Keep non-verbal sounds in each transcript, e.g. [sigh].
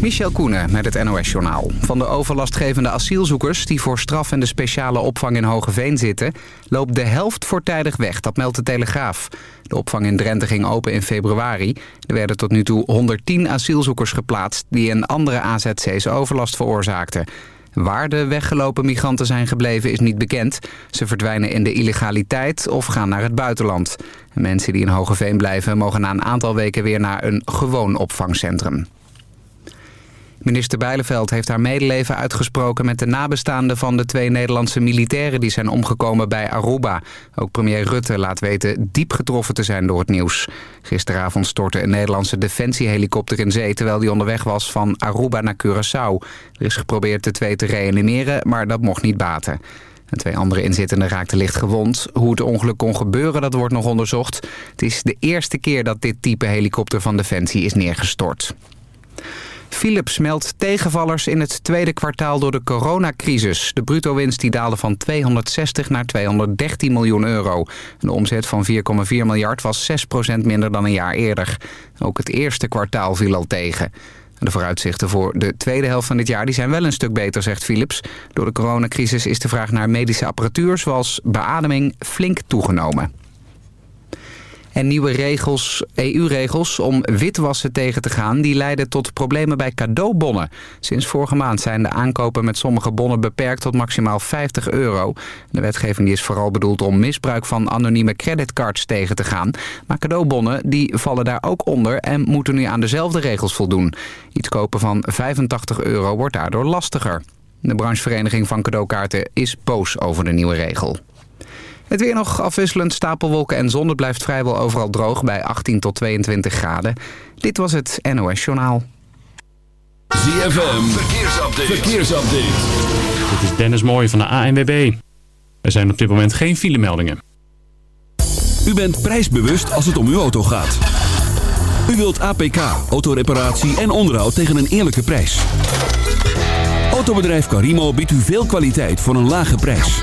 Michel Koenen met het NOS-journaal. Van de overlastgevende asielzoekers die voor straf en de speciale opvang in Hogeveen zitten... loopt de helft voortijdig weg, dat meldt de Telegraaf. De opvang in Drenthe ging open in februari. Er werden tot nu toe 110 asielzoekers geplaatst... die in andere AZC's overlast veroorzaakten. Waar de weggelopen migranten zijn gebleven is niet bekend. Ze verdwijnen in de illegaliteit of gaan naar het buitenland. Mensen die in Hogeveen blijven mogen na een aantal weken weer naar een gewoon opvangcentrum. Minister Bijleveld heeft haar medeleven uitgesproken met de nabestaanden van de twee Nederlandse militairen die zijn omgekomen bij Aruba. Ook premier Rutte laat weten diep getroffen te zijn door het nieuws. Gisteravond stortte een Nederlandse defensiehelikopter in zee terwijl die onderweg was van Aruba naar Curaçao. Er is geprobeerd de twee te reanimeren, maar dat mocht niet baten. De twee andere inzittenden raakten licht gewond. Hoe het ongeluk kon gebeuren, dat wordt nog onderzocht. Het is de eerste keer dat dit type helikopter van Defensie is neergestort. Philips meldt tegenvallers in het tweede kwartaal door de coronacrisis. De bruto-winst die daalde van 260 naar 213 miljoen euro. De omzet van 4,4 miljard was 6% minder dan een jaar eerder. Ook het eerste kwartaal viel al tegen. De vooruitzichten voor de tweede helft van dit jaar die zijn wel een stuk beter, zegt Philips. Door de coronacrisis is de vraag naar medische apparatuur zoals beademing flink toegenomen. En nieuwe regels, EU-regels om witwassen tegen te gaan... die leiden tot problemen bij cadeaubonnen. Sinds vorige maand zijn de aankopen met sommige bonnen beperkt tot maximaal 50 euro. De wetgeving is vooral bedoeld om misbruik van anonieme creditcards tegen te gaan. Maar cadeaubonnen die vallen daar ook onder en moeten nu aan dezelfde regels voldoen. Iets kopen van 85 euro wordt daardoor lastiger. De branchevereniging van cadeaukaarten is boos over de nieuwe regel. Het weer nog afwisselend stapelwolken en zon. Het blijft vrijwel overal droog bij 18 tot 22 graden. Dit was het NOS Journaal. ZFM, verkeersupdate. verkeersupdate. Dit is Dennis Mooij van de ANWB. Er zijn op dit moment geen filemeldingen. U bent prijsbewust als het om uw auto gaat. U wilt APK, autoreparatie en onderhoud tegen een eerlijke prijs. Autobedrijf Carimo biedt u veel kwaliteit voor een lage prijs.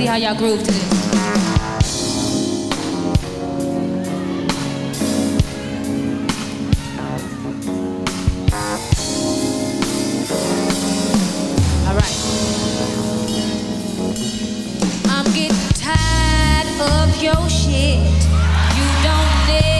see how y'all groove to this. Alright. I'm getting tired of your shit. You don't need.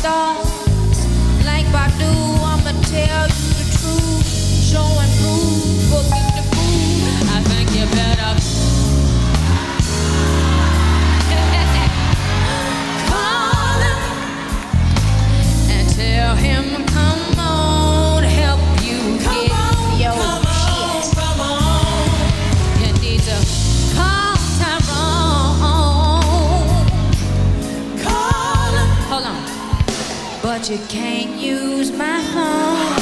stars like do, I'ma tell you the truth. Showing you can't use my phone.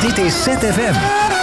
Dit is ZFM.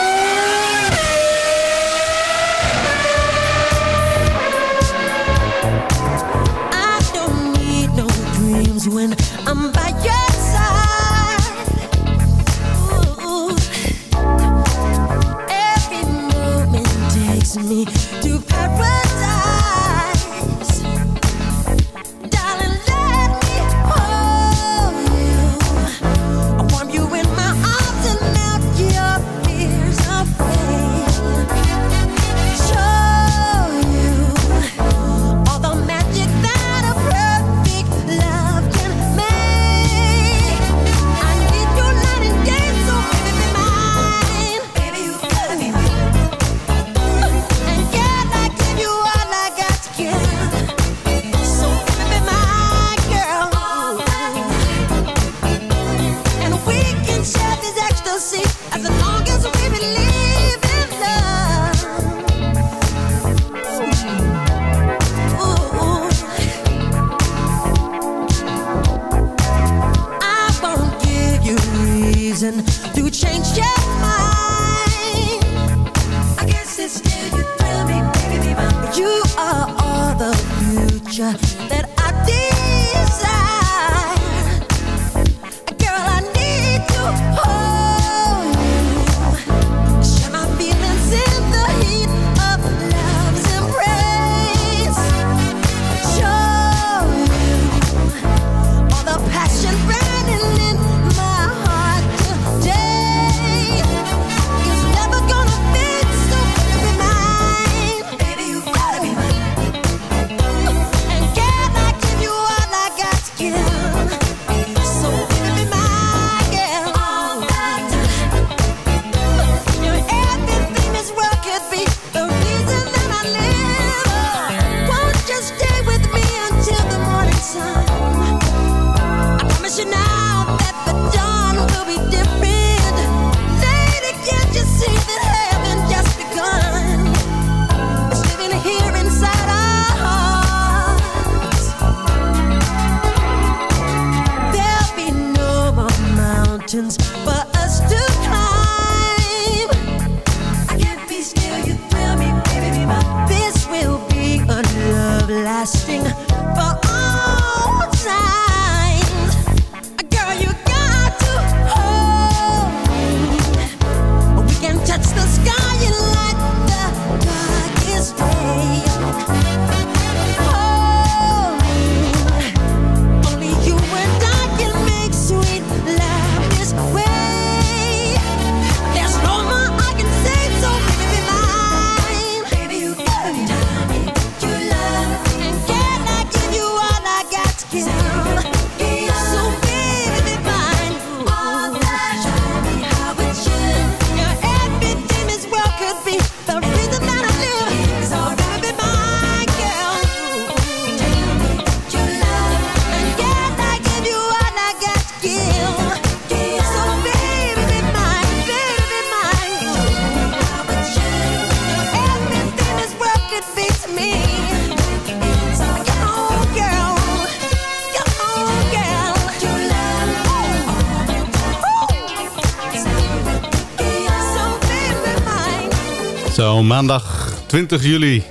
20 juli.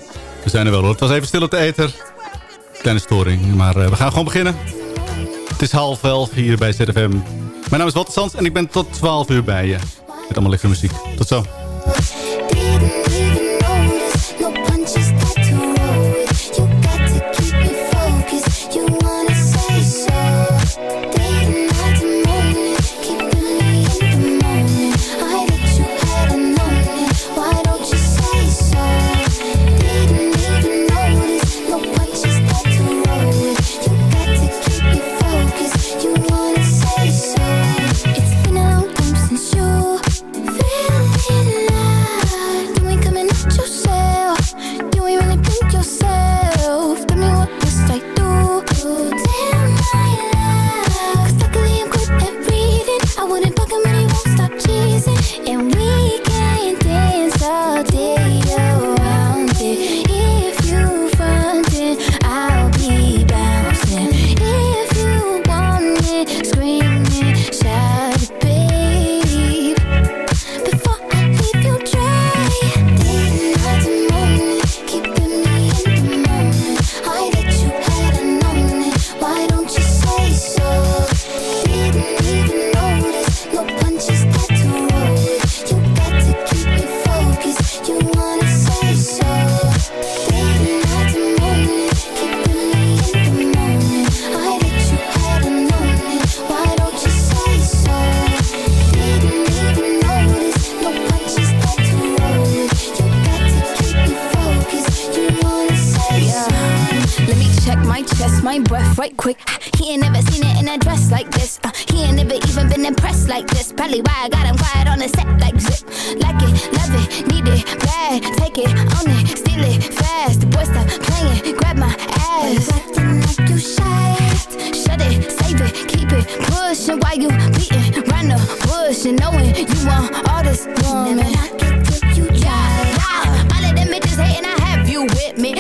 We zijn er wel hoor. Het was even stil op de eter. Kleine storing, maar eh, we gaan gewoon beginnen. Het is half elf hier bij ZFM. Mijn naam is Walter Sands en ik ben tot 12 uur bij je. Met allemaal lekkere muziek. Tot zo.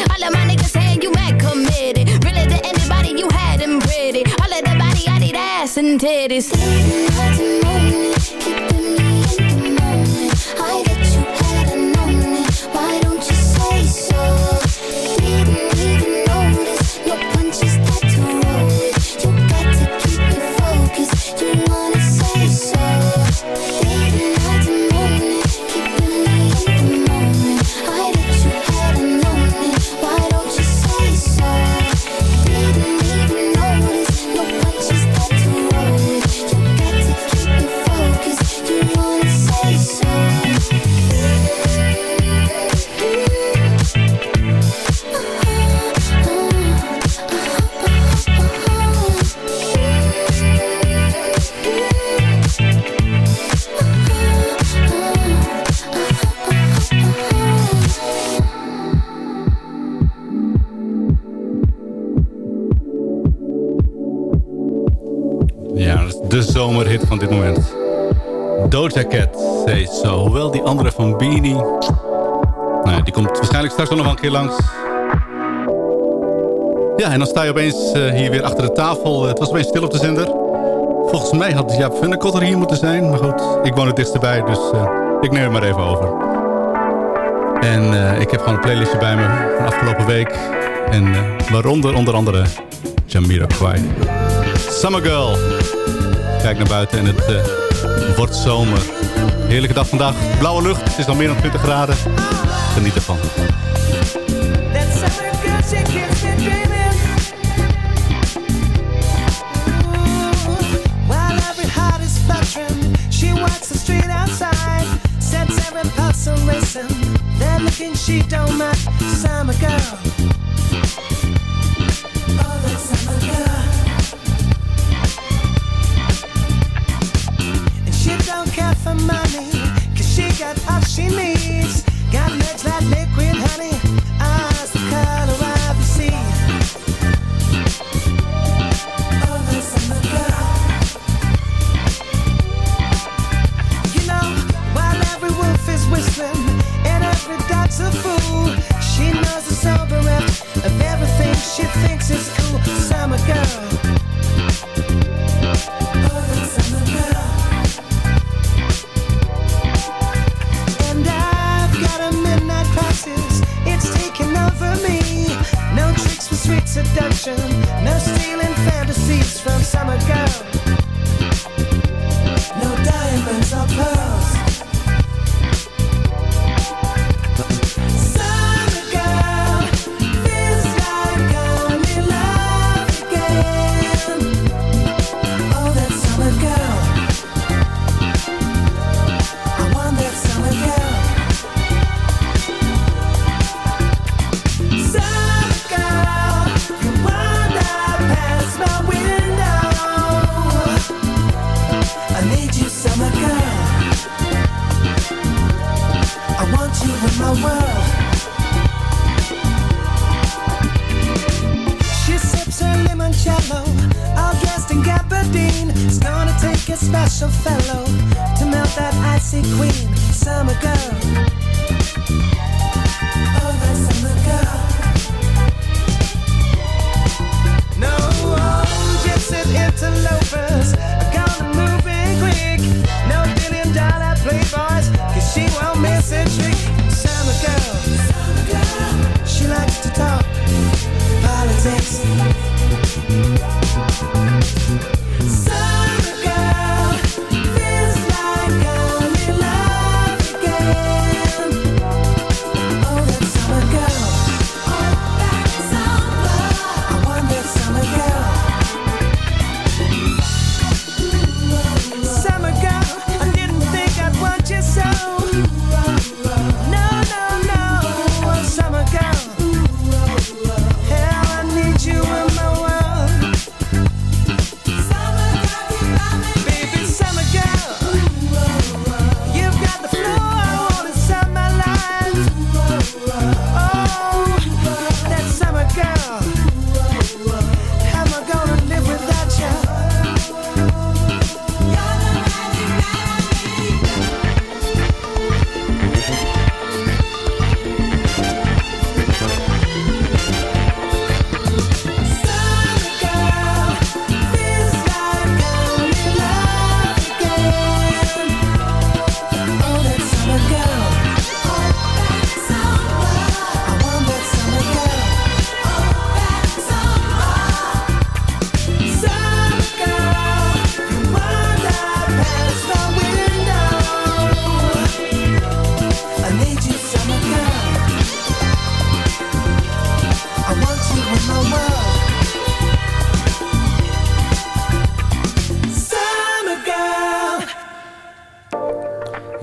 All of my niggas saying you mad committed. Really to anybody you had them pretty. All of the body, I need ass and titties. Sitting at the straks nog een keer langs. Ja, en dan sta je opeens eh, hier weer achter de tafel. Eh, het was opeens stil op de zender. Volgens mij had Jaap Vunnekotter hier moeten zijn. Maar goed, ik woon het dichtstbij, dus eh, ik neem het maar even over. En ik heb gewoon een playlistje bij me van afgelopen week. En waaronder onder andere Jamiro Kwai. Summer Girl. Kijk naar buiten en het wordt zomer. Heerlijke dag vandaag. Blauwe lucht. Het is al meer dan 20 graden. Geniet ervan. She walks the street outside. Sets every pulse a racing. That looking she don't mind. Summer girl.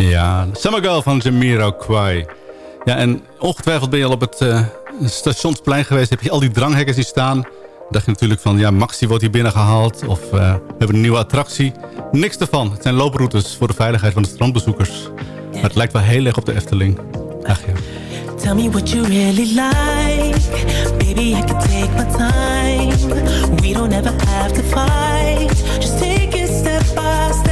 Ja, Summer Girl van Jamiroquai. Ja, en ongetwijfeld ben je al op het eh, stationsplein geweest. Heb je al die dranghekken zien staan. dacht je natuurlijk van, ja, Maxi wordt hier binnengehaald. Of eh, we hebben een nieuwe attractie. Niks ervan. Het zijn looproutes voor de veiligheid van de strandbezoekers. Maar het lijkt wel heel erg op de Efteling. Ach ja. Tell me what you really like. Baby, I can take my time. We don't ever have to fight. Just take it step by step.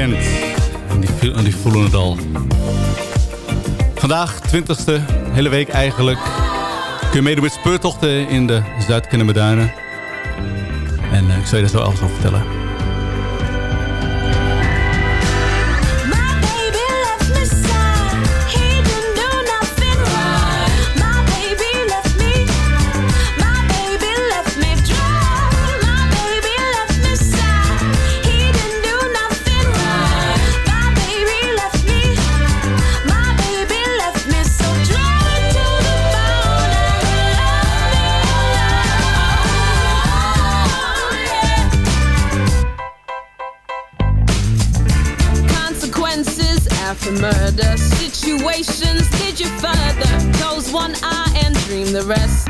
En die, en die voelen het al. Vandaag, 20ste hele week eigenlijk. Kun je meedoen met speurtochten in de Zuid-Kennemerduinen. En eh, ik zal je daar zo alles over vertellen. rest.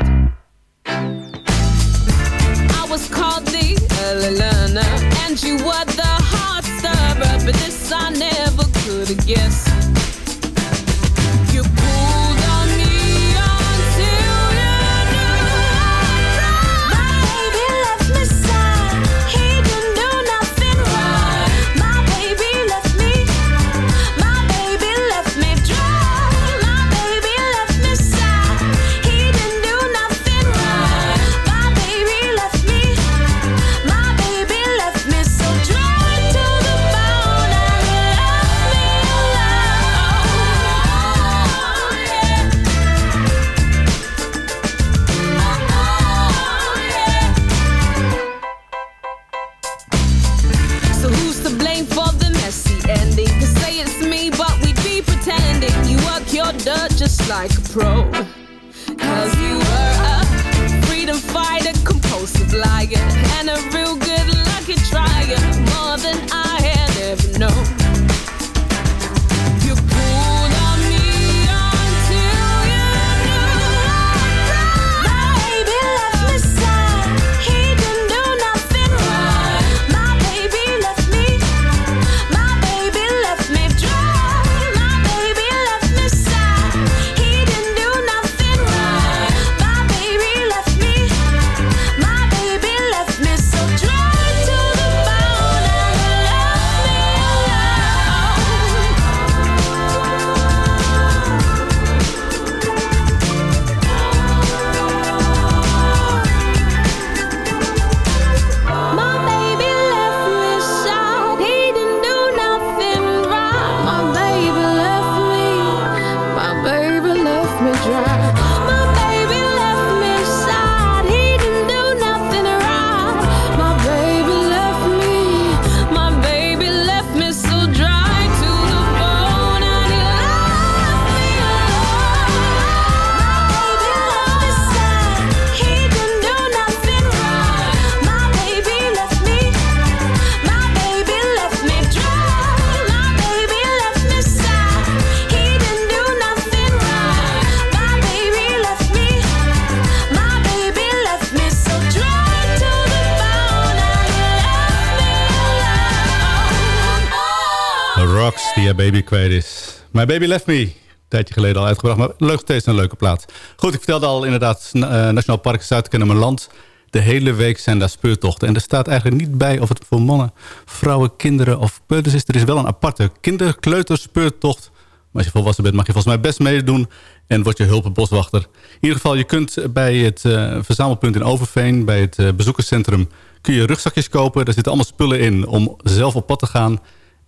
Mariah Baby kwijt is. My Baby Left Me. Een tijdje geleden al uitgebracht, maar leuk steeds een leuke plaat. Goed, ik vertelde al inderdaad, eh, Nationaal Park Zuid-Kennemerland. De hele week zijn daar speurtochten. En er staat eigenlijk niet bij of het voor mannen, vrouwen, kinderen of peuters is. Er is wel een aparte kinderkleuterspeurtocht. Maar als je volwassen bent mag je volgens mij best meedoen. En word je hulpenboswachter. In ieder geval, je kunt bij het eh, verzamelpunt in Overveen... bij het eh, bezoekerscentrum kun je rugzakjes kopen. Daar zitten allemaal spullen in om zelf op pad te gaan.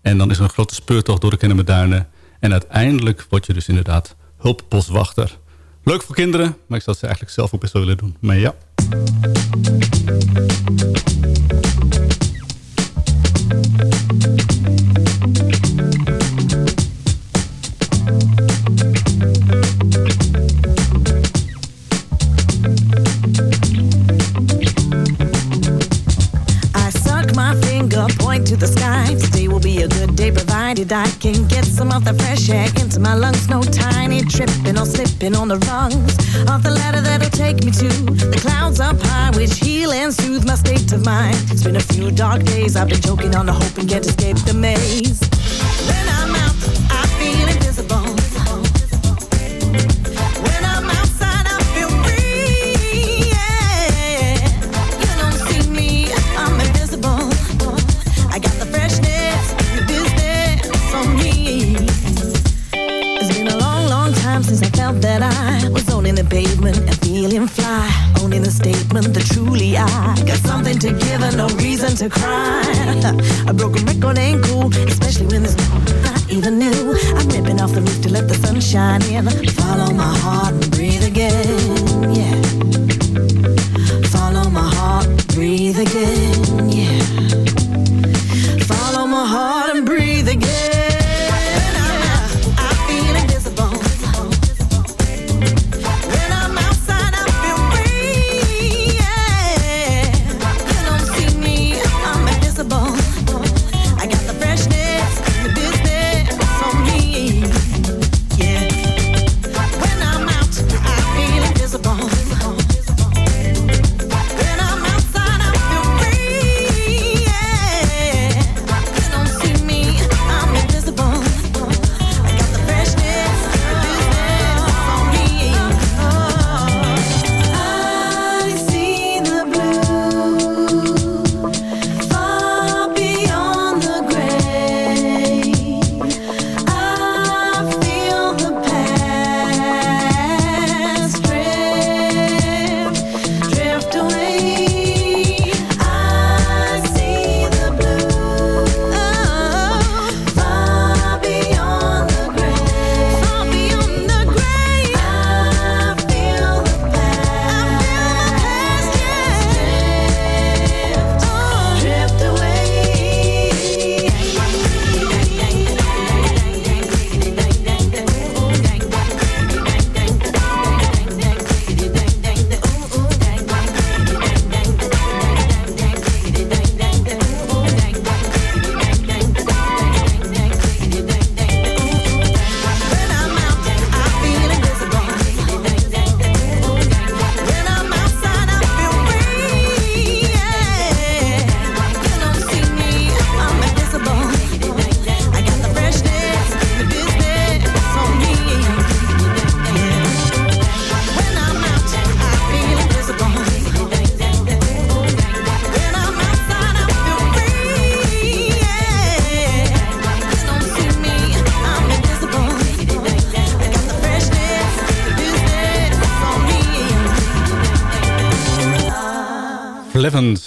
En dan is er een grote speurtocht door de Kennemerduinen. En uiteindelijk word je dus inderdaad hulpboswachter. Leuk voor kinderen, maar ik zou het eigenlijk zelf ook best wel willen doen. Maar ja. I suck my finger, point to the sky. Be a good day provided I can get some of the fresh air into my lungs. No tiny tripping or slipping on the rungs of the ladder that'll take me to the clouds up high, which heal and soothe my state of mind. It's been a few dark days. I've been choking on the hope and can't escape the maze. When I since I felt that I was owning the pavement and feeling fly. Owning the statement that truly I got something to give and no reason to cry. [laughs] A broken record ain't cool, especially when it's not even new. I'm ripping off the roof to let the sun shine in. Follow my heart and breathe again, yeah. Follow my heart, breathe again,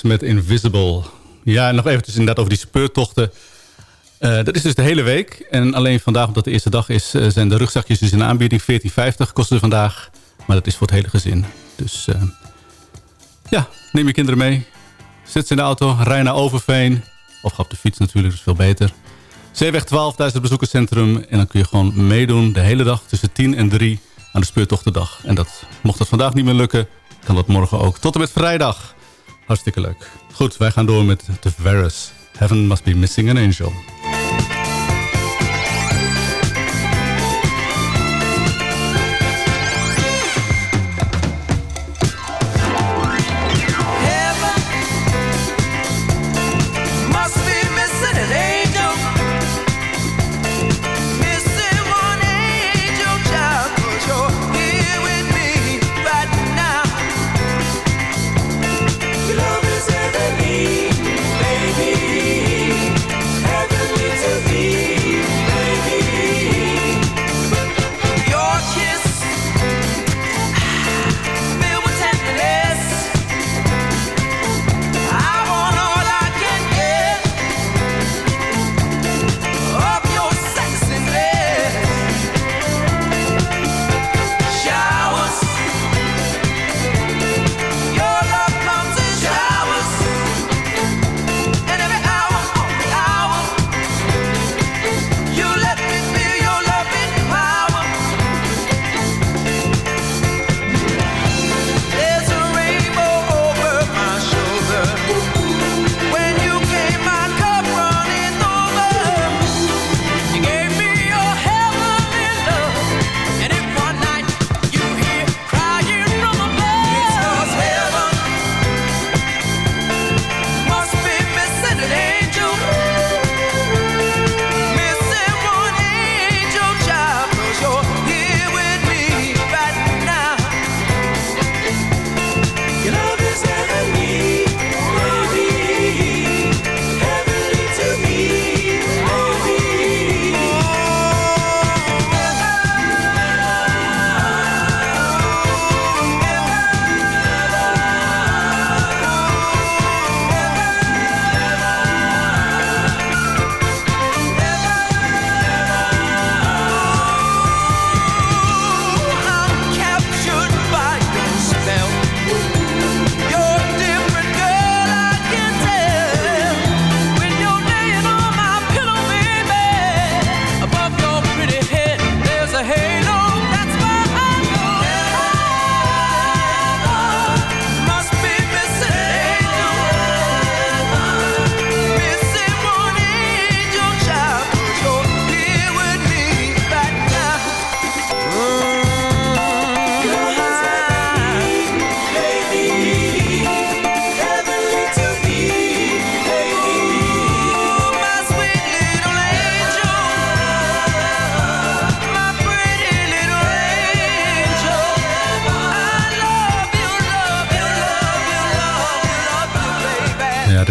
Met Invisible. Ja, nog eventjes inderdaad over die speurtochten. Eh, dat is dus de hele week. En alleen vandaag, omdat de eerste dag is, eh, zijn de rugzakjes dus in aanbieding. 14,50 kosten ze vandaag. Maar dat is voor het hele gezin. Dus eh, ja, neem je kinderen mee. Zet ze in de auto, rij naar Overveen. Of ga op de fiets natuurlijk, dat is veel beter. Zeeweg 12 tijdens het bezoekerscentrum. En dan kun je gewoon meedoen de hele dag tussen 10 en 3 aan de speurtochtendag. En dat, mocht dat vandaag niet meer lukken, kan dat morgen ook. Tot en met vrijdag. Hartstikke leuk. Goed, wij gaan door met The Varus. Heaven must be missing an angel. Must be missing an angel.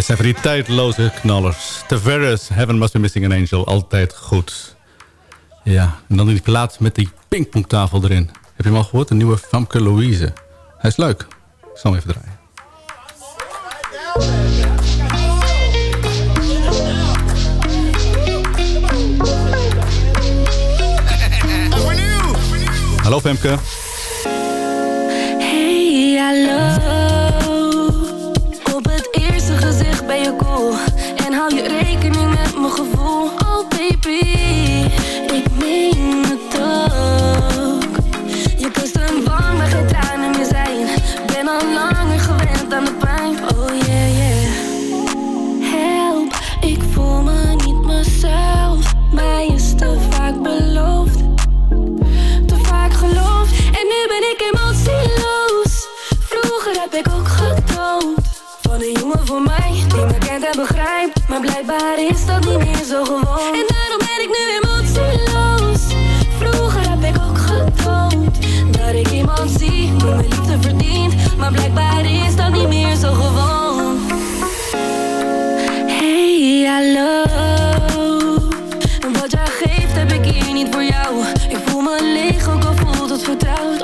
Het zijn van die tijdloze knallers. Tavares, Heaven Must Be Missing an Angel. Altijd goed. Ja, en dan die plaat met die pingpongtafel erin. Heb je hem al gehoord? Een nieuwe Famke Louise. Hij is leuk. Ik zal hem even draaien. Hallo Femke. Maar blijkbaar is dat niet meer zo gewoon. En daarom ben ik nu emotieloos Vroeger heb ik ook gedroomd Dat ik iemand zie Die mijn liefde verdient. Maar blijkbaar is dat niet meer zo gewoon. Hey, hallo. Wat jij geeft heb ik hier niet voor jou. Ik voel me leeg ook al voelt het vertrouwd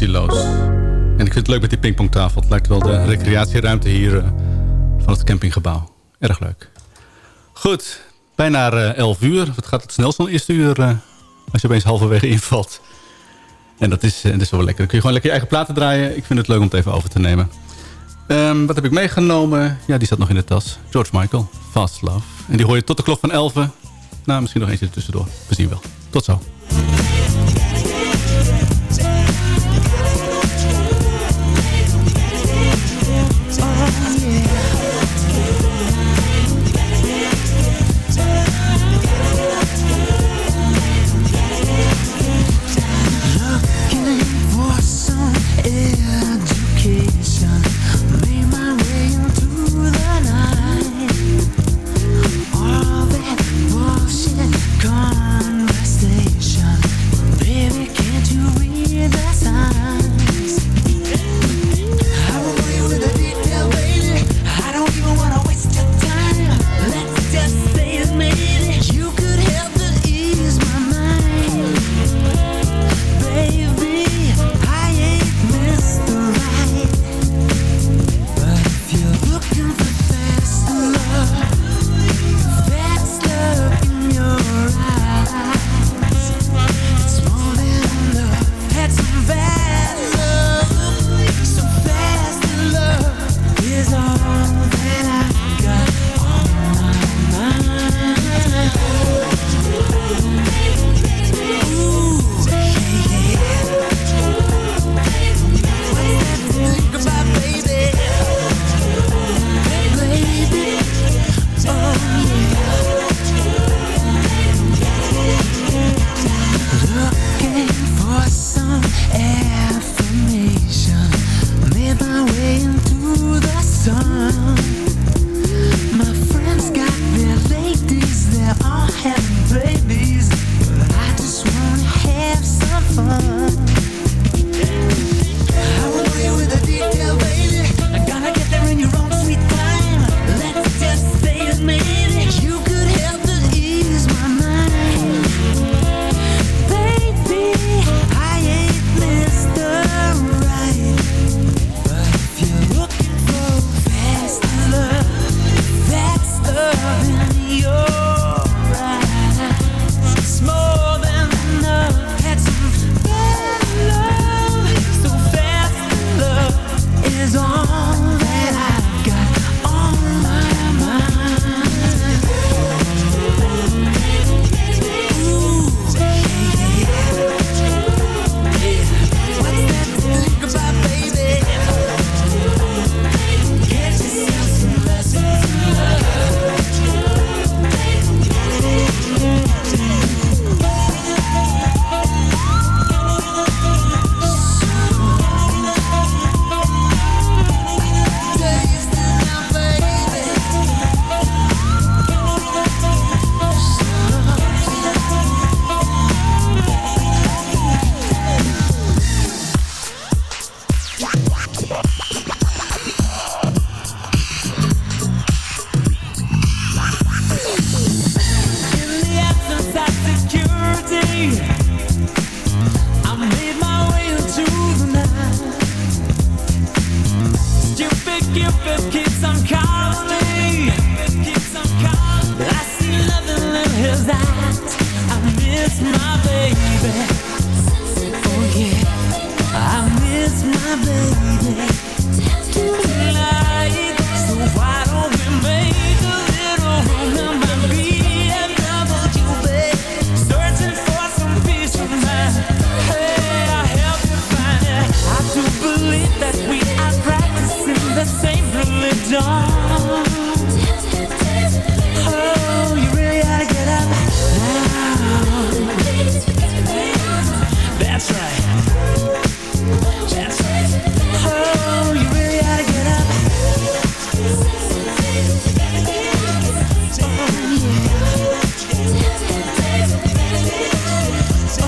En ik vind het leuk met die pingpongtafel. Het lijkt wel de recreatieruimte hier eh, van het campinggebouw. Erg leuk. Goed, bijna eh, 11 uur. Het gaat het snelst het eerste uur eh, als je opeens halverwege invalt. En dat is, eh, dat is wel lekker. Dan kun je gewoon lekker je eigen platen draaien. Ik vind het leuk om het even over te nemen. Ehm, wat heb ik meegenomen? Ja, die zat nog in de tas. George Michael, Fast Love. En die hoor je tot de klok van 11. Nou, misschien nog eentje tussendoor. We zien wel. Tot zo.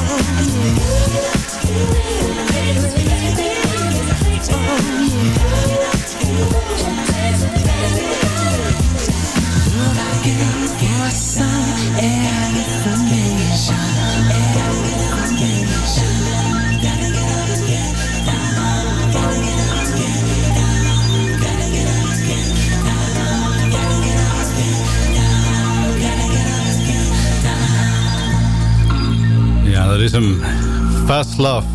find me Love.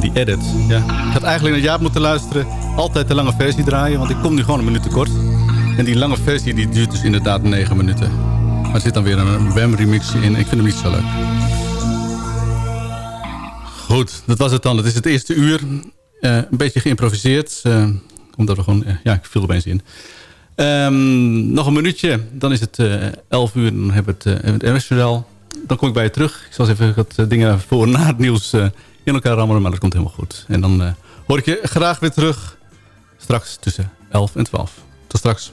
Die edit. Ja. Ik had eigenlijk naar Jaap moeten luisteren. Altijd de lange versie draaien, want ik kom nu gewoon een minuut tekort. En die lange versie die duurt dus inderdaad 9 minuten. Maar er zit dan weer een Bam remixje in. Ik vind hem niet zo leuk. Goed, dat was het dan. Het is het eerste uur. Eh, een beetje geïmproviseerd. eh, omdat we gewoon... eh, ja, ik viel er opeens in. Ehm, nog een minuutje. Dan is het eh 11 uur. Dan hebben we het, uh. Dan kom ik bij je terug. Ik zal even wat eh, dingen voor na het nieuws eh, in elkaar rammelen. Maar dat komt helemaal goed. En dan eh, hoor ik je graag weer terug. Straks tussen 11 en 12. Tot straks.